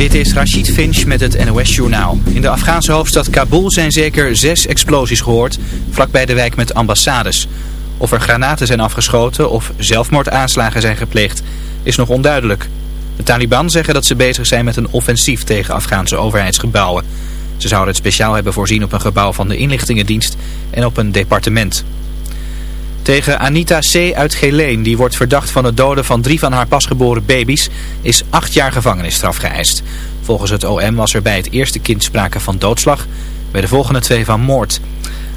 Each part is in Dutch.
Dit is Rashid Finch met het NOS-journaal. In de Afghaanse hoofdstad Kabul zijn zeker zes explosies gehoord, vlakbij de wijk met ambassades. Of er granaten zijn afgeschoten of zelfmoordaanslagen zijn gepleegd, is nog onduidelijk. De Taliban zeggen dat ze bezig zijn met een offensief tegen Afghaanse overheidsgebouwen. Ze zouden het speciaal hebben voorzien op een gebouw van de inlichtingendienst en op een departement. Tegen Anita C. uit Geleen, die wordt verdacht van het doden van drie van haar pasgeboren baby's, is acht jaar gevangenisstraf geëist. Volgens het OM was er bij het eerste kind sprake van doodslag, bij de volgende twee van moord.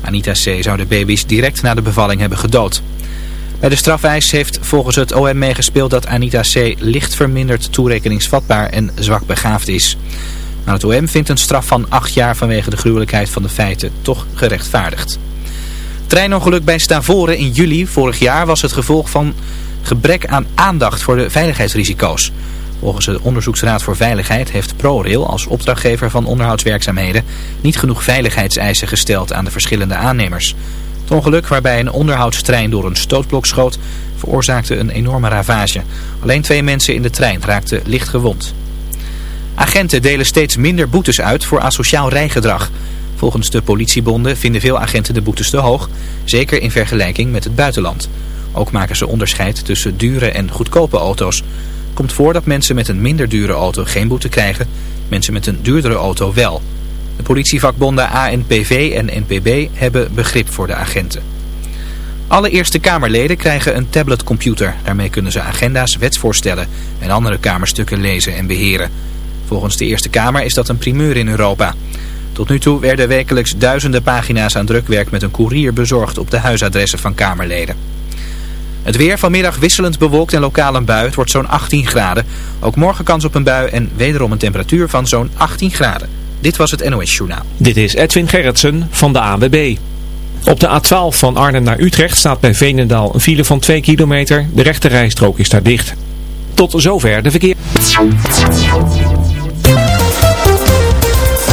Anita C. zou de baby's direct na de bevalling hebben gedood. Bij de strafeis heeft volgens het OM meegespeeld dat Anita C. licht verminderd toerekeningsvatbaar en zwak begaafd is. Maar het OM vindt een straf van acht jaar vanwege de gruwelijkheid van de feiten toch gerechtvaardigd. Treinongeluk bij Stavoren in juli vorig jaar was het gevolg van gebrek aan aandacht voor de veiligheidsrisico's. Volgens de Onderzoeksraad voor Veiligheid heeft ProRail als opdrachtgever van onderhoudswerkzaamheden niet genoeg veiligheidseisen gesteld aan de verschillende aannemers. Het ongeluk waarbij een onderhoudstrein door een stootblok schoot veroorzaakte een enorme ravage. Alleen twee mensen in de trein raakten licht gewond. Agenten delen steeds minder boetes uit voor asociaal rijgedrag. Volgens de politiebonden vinden veel agenten de boetes te hoog, zeker in vergelijking met het buitenland. Ook maken ze onderscheid tussen dure en goedkope auto's. Komt voor dat mensen met een minder dure auto geen boete krijgen, mensen met een duurdere auto wel. De politievakbonden ANPV en NPB hebben begrip voor de agenten. Alle Eerste Kamerleden krijgen een tabletcomputer. Daarmee kunnen ze agenda's, wetsvoorstellen en andere kamerstukken lezen en beheren. Volgens de Eerste Kamer is dat een primeur in Europa. Tot nu toe werden wekelijks duizenden pagina's aan drukwerk met een koerier bezorgd op de huisadressen van Kamerleden. Het weer vanmiddag wisselend bewolkt en lokaal een bui. Het wordt zo'n 18 graden. Ook morgen kans op een bui en wederom een temperatuur van zo'n 18 graden. Dit was het NOS Journaal. Dit is Edwin Gerritsen van de ANWB. Op de A12 van Arnhem naar Utrecht staat bij Veenendaal een file van 2 kilometer. De rechte rijstrook is daar dicht. Tot zover de verkeer.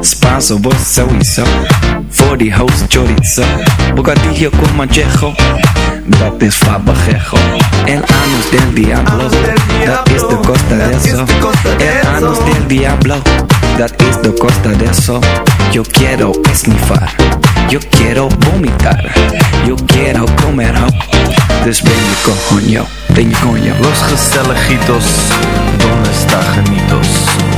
Spanso, vos sowieso. Voor die host chorizo. Bocadillo con manchejo. Dat is fabajejo. El anus del diablo. Dat is de costa de eso. El anus del diablo. Dat is de costa de eso. Yo quiero esnifar. Yo quiero vomitar. Yo quiero comer ho. Dus ben je coño. Ben je coño. Los gezelligitos, donde está genitos?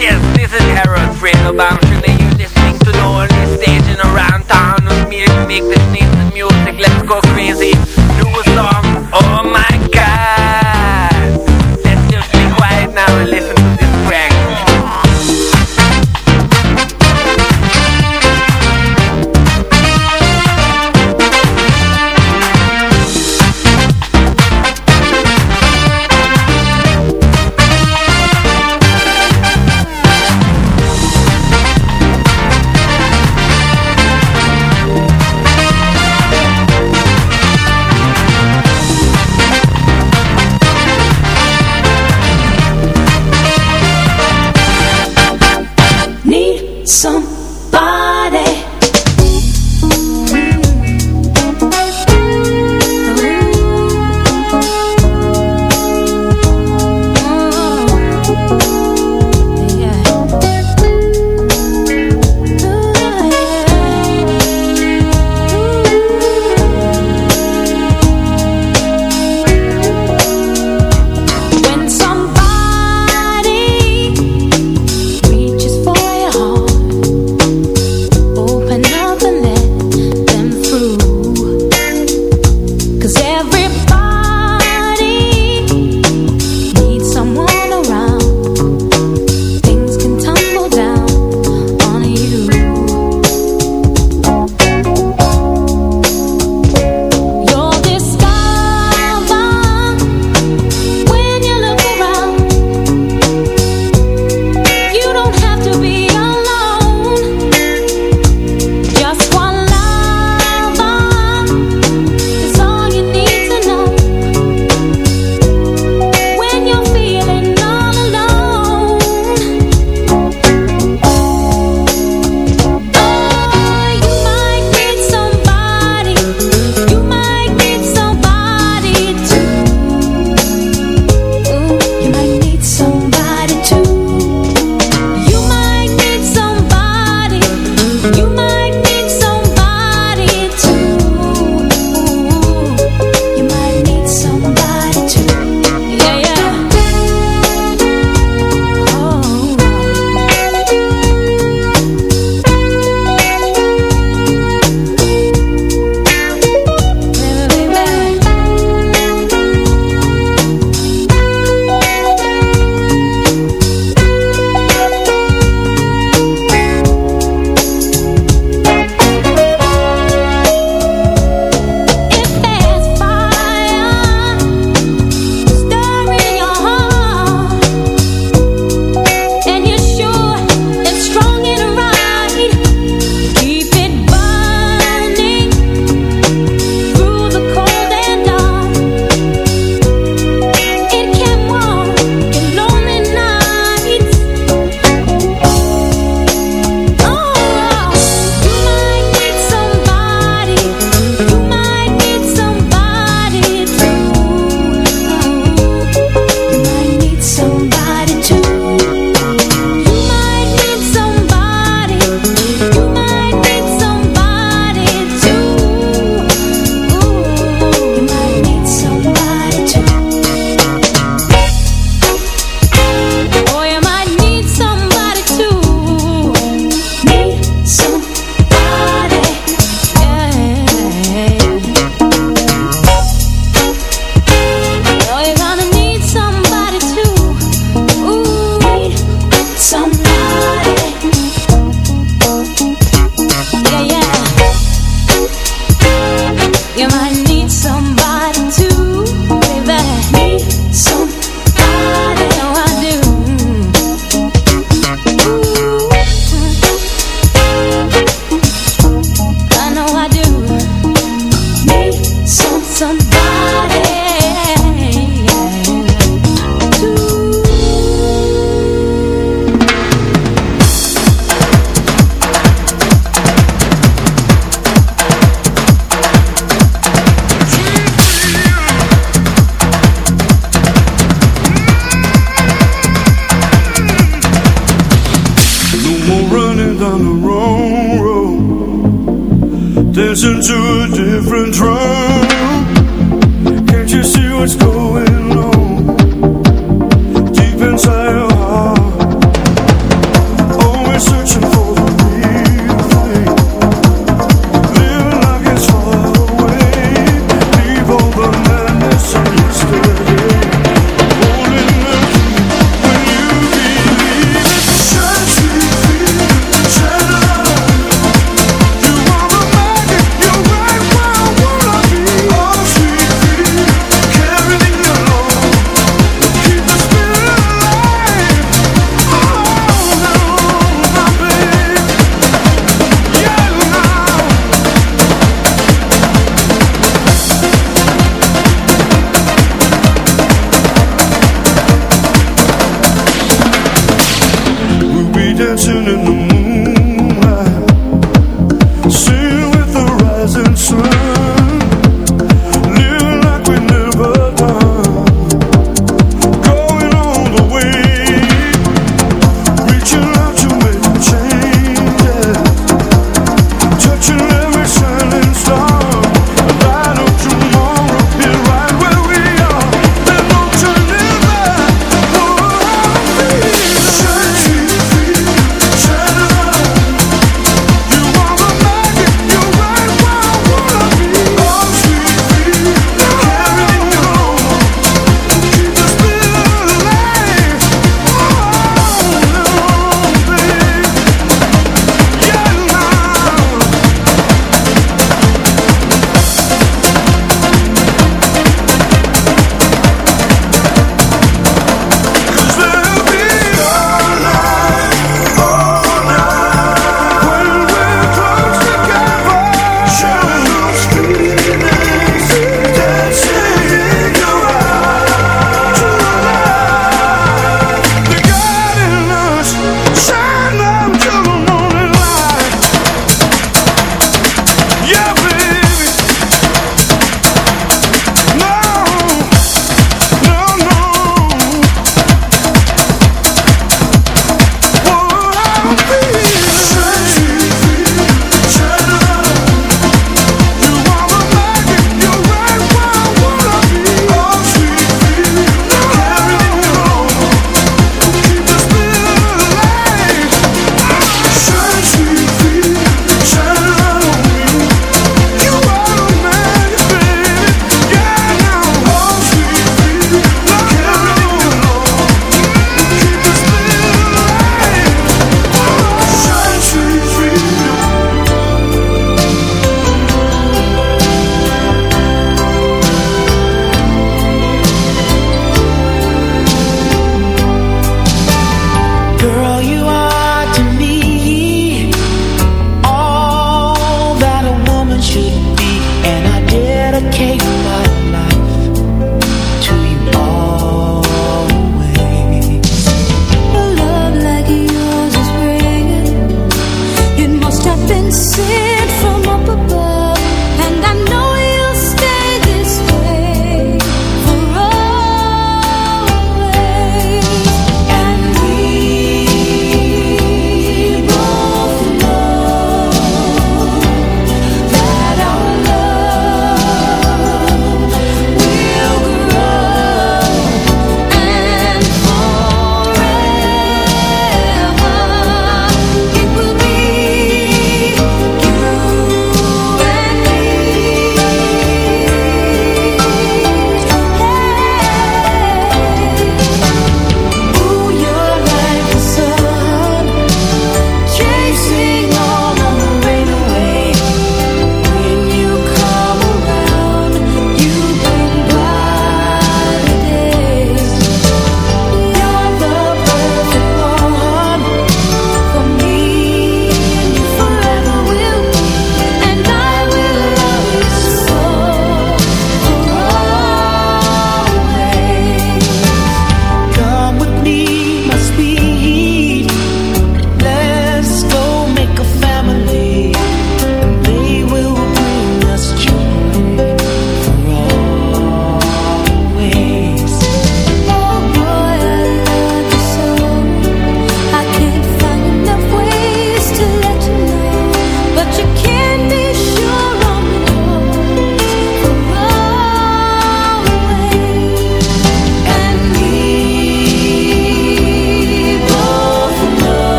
Yes, this is Harold Friedelbaum. Should they you listening to the only station around town with me to make this nice music? Let's go crazy. Do a song. Oh my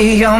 be your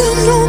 Huizen om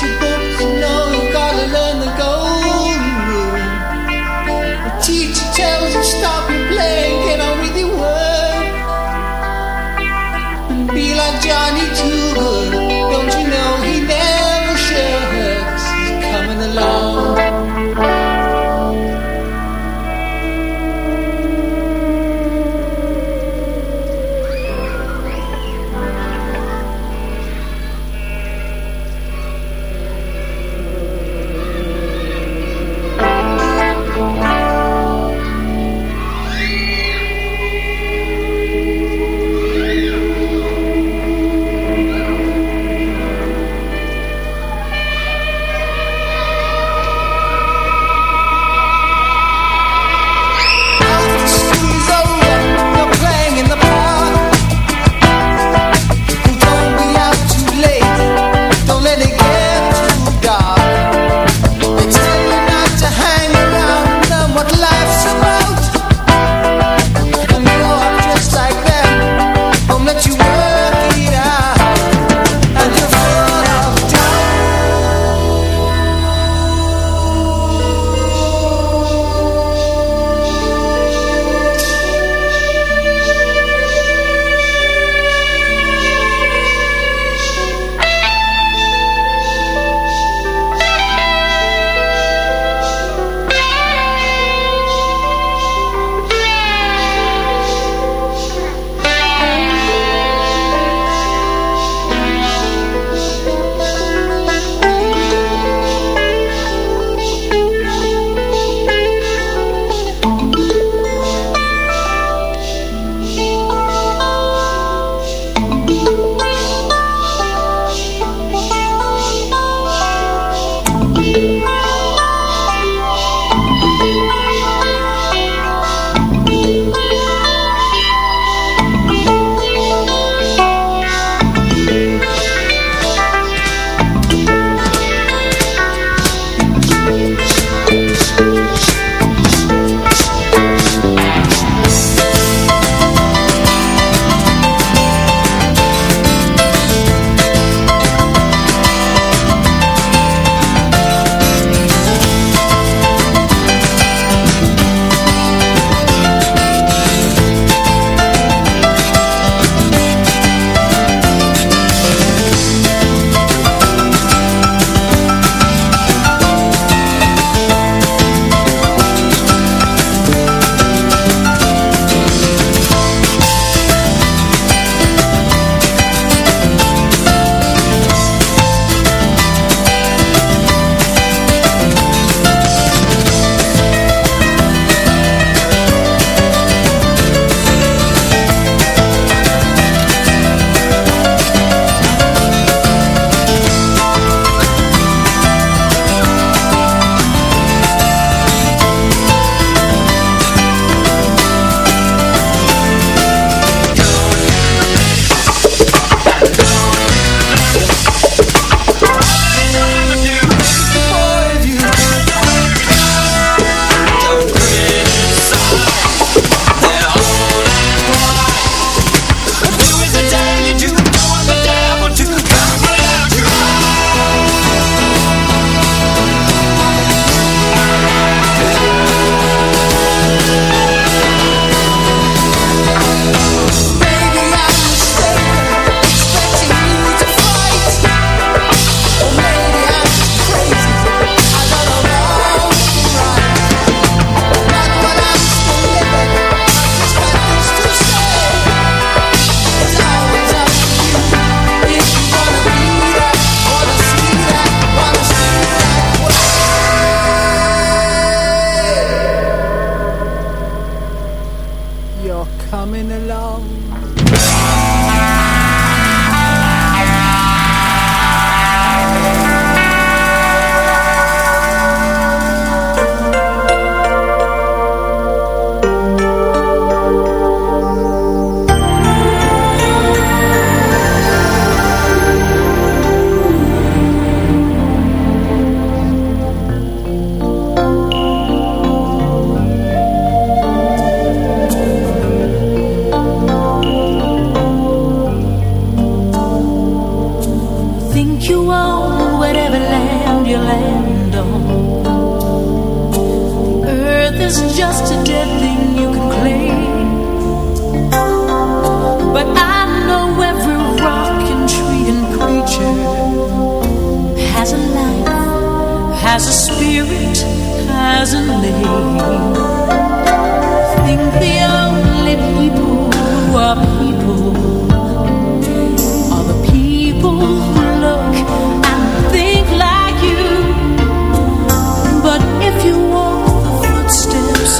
you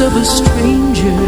of a stranger,